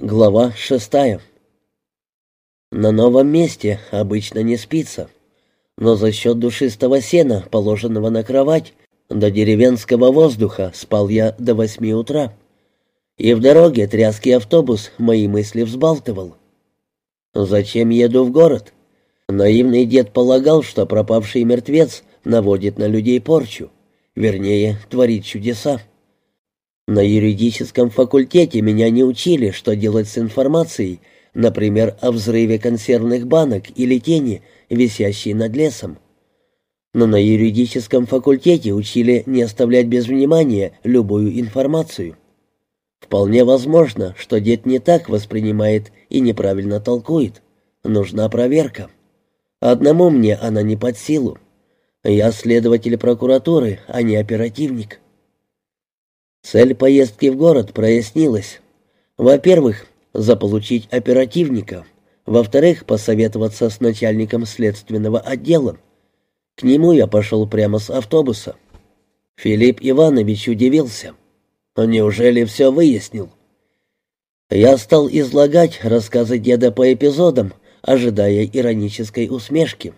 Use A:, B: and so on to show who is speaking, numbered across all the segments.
A: Глава шестая. На новом месте обычно не спится, но за счет душистого сена, положенного на кровать, до деревенского воздуха спал я до восьми утра. И в дороге тряский автобус мои мысли взбалтывал. Зачем еду в город? Наивный дед полагал, что пропавший мертвец наводит на людей порчу, вернее, творит чудеса. На юридическом факультете меня не учили, что делать с информацией, например, о взрыве консервных банок или тени, висящей над лесом. Но на юридическом факультете учили не оставлять без внимания любую информацию. Вполне возможно, что дед не так воспринимает и неправильно толкует. Нужна проверка. Одному мне она не под силу. Я следователь прокуратуры, а не оперативник. Цель поездки в город прояснилась. Во-первых, заполучить оперативника. Во-вторых, посоветоваться с начальником следственного отдела. К нему я пошел прямо с автобуса. Филипп Иванович удивился. «Неужели все выяснил?» Я стал излагать рассказы деда по эпизодам, ожидая иронической усмешки.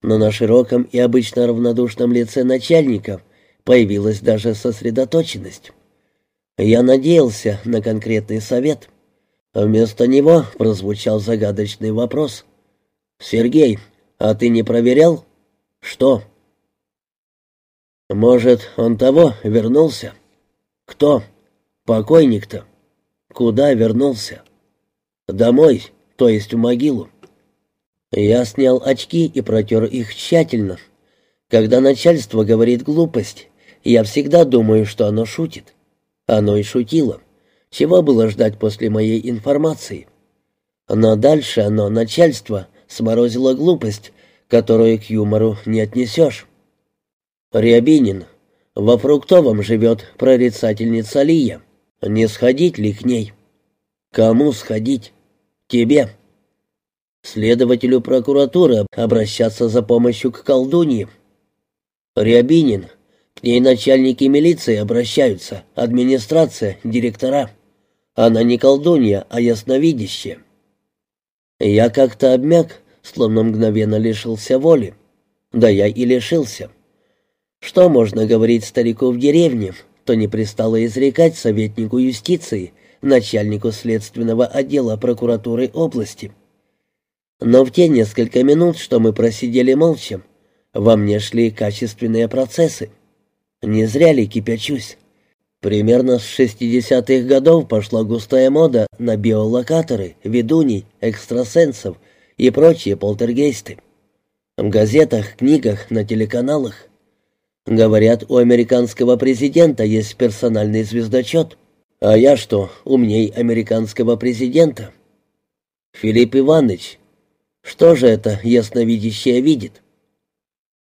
A: Но на широком и обычно равнодушном лице начальника Появилась даже сосредоточенность. Я надеялся на конкретный совет. Вместо него прозвучал загадочный вопрос. «Сергей, а ты не проверял?» «Что?» «Может, он того вернулся?» «Кто?» «Покойник-то». «Куда вернулся?» «Домой, то есть в могилу». Я снял очки и протер их тщательно. Когда начальство говорит глупость, я всегда думаю, что оно шутит. Оно и шутило. Чего было ждать после моей информации? Но дальше оно, начальство, сморозило глупость, которую к юмору не отнесешь. Рябинин. Во Фруктовом живет прорицательница Лия. Не сходить ли к ней? Кому сходить? Тебе. Следователю прокуратуры обращаться за помощью к колдунье. Рябинин. К ней начальники милиции обращаются, администрация, директора. Она не колдунья, а ясновидящая. Я как-то обмяк, словно мгновенно лишился воли. Да я и лишился. Что можно говорить старику в деревне, то не пристало изрекать советнику юстиции, начальнику следственного отдела прокуратуры области. Но в те несколько минут, что мы просидели молча, во мне шли качественные процессы. Не зря ли кипячусь? Примерно с 60-х годов пошла густая мода на биолокаторы, ведуней, экстрасенсов и прочие полтергейсты. В газетах, книгах, на телеканалах. Говорят, у американского президента есть персональный звездочет. А я что, умней американского президента? Филипп Иванович, что же это ясновидящее видит?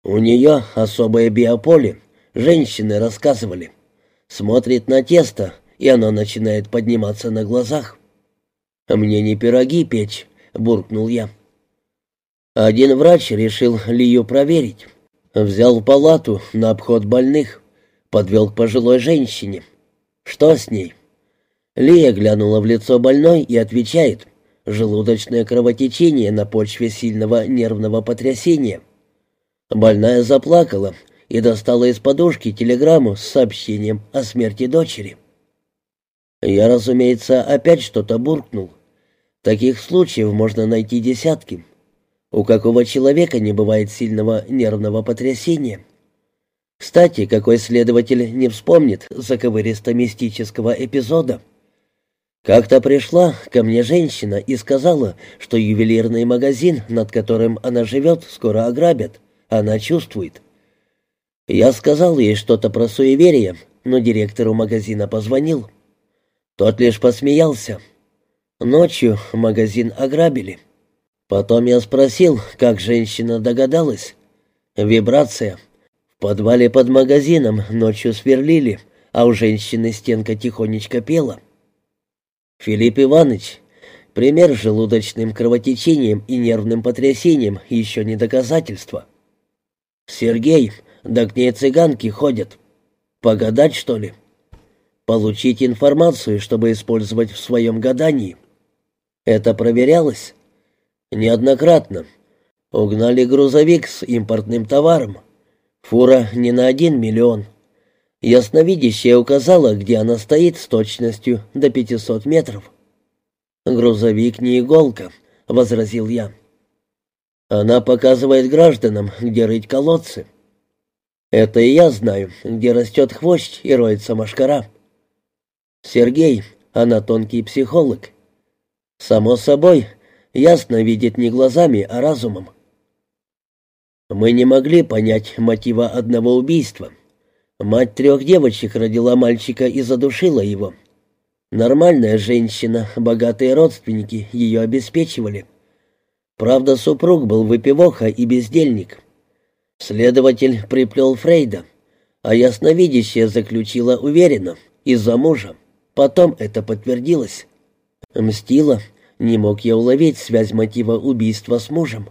A: У нее особое биополе, Женщины рассказывали. Смотрит на тесто, и оно начинает подниматься на глазах. «А «Мне не пироги печь», — буркнул я. Один врач решил Лию проверить. Взял палату на обход больных, подвел к пожилой женщине. «Что с ней?» Лия глянула в лицо больной и отвечает. «Желудочное кровотечение на почве сильного нервного потрясения». Больная заплакала, и достала из подушки телеграмму с сообщением о смерти дочери. Я, разумеется, опять что-то буркнул. Таких случаев можно найти десятки. У какого человека не бывает сильного нервного потрясения? Кстати, какой следователь не вспомнит заковыристо-мистического эпизода? Как-то пришла ко мне женщина и сказала, что ювелирный магазин, над которым она живет, скоро ограбят. Она чувствует. Я сказал ей что-то про суеверие, но директору магазина позвонил. Тот лишь посмеялся. Ночью магазин ограбили. Потом я спросил, как женщина догадалась. Вибрация. В подвале под магазином ночью сверлили, а у женщины стенка тихонечко пела. Филипп Иванович, пример желудочным кровотечением и нервным потрясением еще не доказательство. Сергей, да к ней цыганки ходят. Погадать, что ли? получить информацию, чтобы использовать в своем гадании. Это проверялось? Неоднократно. Угнали грузовик с импортным товаром. Фура не на один миллион. Ясновидящая указала, где она стоит с точностью до 500 метров. «Грузовик не иголка», — возразил я. «Она показывает гражданам, где рыть колодцы». «Это и я знаю, где растет хвощ и роется машкара». «Сергей, она тонкий психолог». «Само собой, ясно видит не глазами, а разумом». Мы не могли понять мотива одного убийства. Мать трех девочек родила мальчика и задушила его. Нормальная женщина, богатые родственники ее обеспечивали. Правда, супруг был выпивоха и бездельник. Следователь приплел Фрейда, а ясновидящая заключила уверенно, из-за мужа. Потом это подтвердилось. Мстила, не мог я уловить связь мотива убийства с мужем.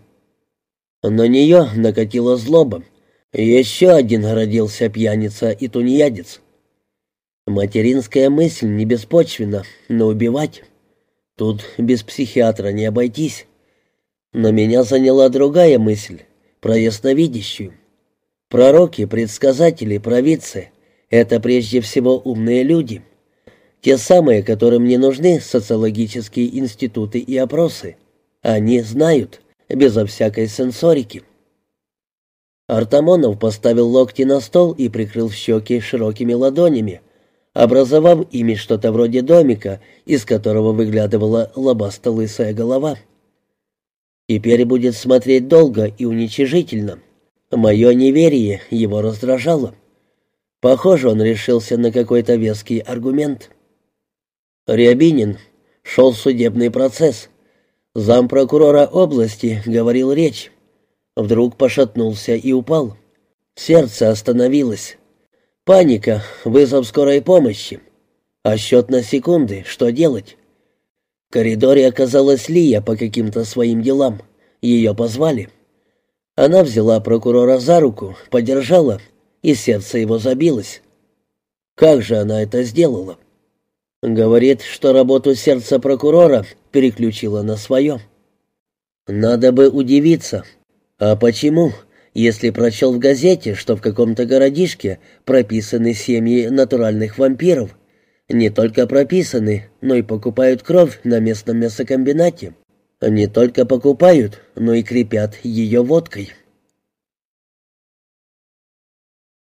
A: На нее накатила злоба, еще один родился пьяница и тунеядец. Материнская мысль не беспочвена, но убивать. Тут без психиатра не обойтись. Но меня заняла другая мысль, про ясновидящую. Пророки, предсказатели, провидцы — это прежде всего умные люди. Те самые, которым не нужны социологические институты и опросы. Они знают, безо всякой сенсорики. Артамонов поставил локти на стол и прикрыл щеки широкими ладонями, образовав ими что-то вроде домика, из которого выглядывала лобасто-лысая голова. Теперь будет смотреть долго и уничижительно. Мое неверие его раздражало. Похоже, он решился на какой-то веский аргумент. Рябинин. Шел судебный процесс. Зампрокурора области говорил речь. Вдруг пошатнулся и упал. Сердце остановилось. Паника, вызов скорой помощи. А счет на секунды, что делать? Коридоре оказалась Лия по каким-то своим делам. Ее позвали. Она взяла прокурора за руку, подержала, и сердце его забилось. Как же она это сделала? Говорит, что работу сердца прокурора переключила на свое. Надо бы удивиться, «А почему?» если прочел в газете, что в каком-то городишке прописаны семьи натуральных вампиров. Не только прописаны, но и покупают кровь на местном мясокомбинате. Не только покупают, но и крепят ее водкой.